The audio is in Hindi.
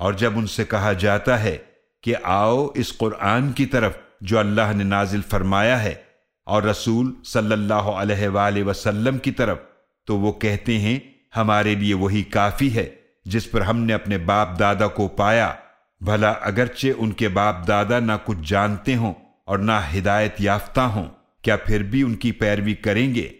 और जब उनसे कहा जाता है कि आओ इस कुरान की तरफ़, जो अल्लाह ने नाजिल फरमाया है, और रसूल सल्लल्लाहु अलैहि वसल्लम की तरफ़ तो वो कहते हैं, हमारे लिए वही काफ़ी है, जिस पर हमने अपने बाप दादा को पाया। भला अगरचे उनके बाप दादा ना कुछ जानते हों और ना हिदायत याफ्ता हों, क्या फिर भी उनकी पैरवी करेंगे?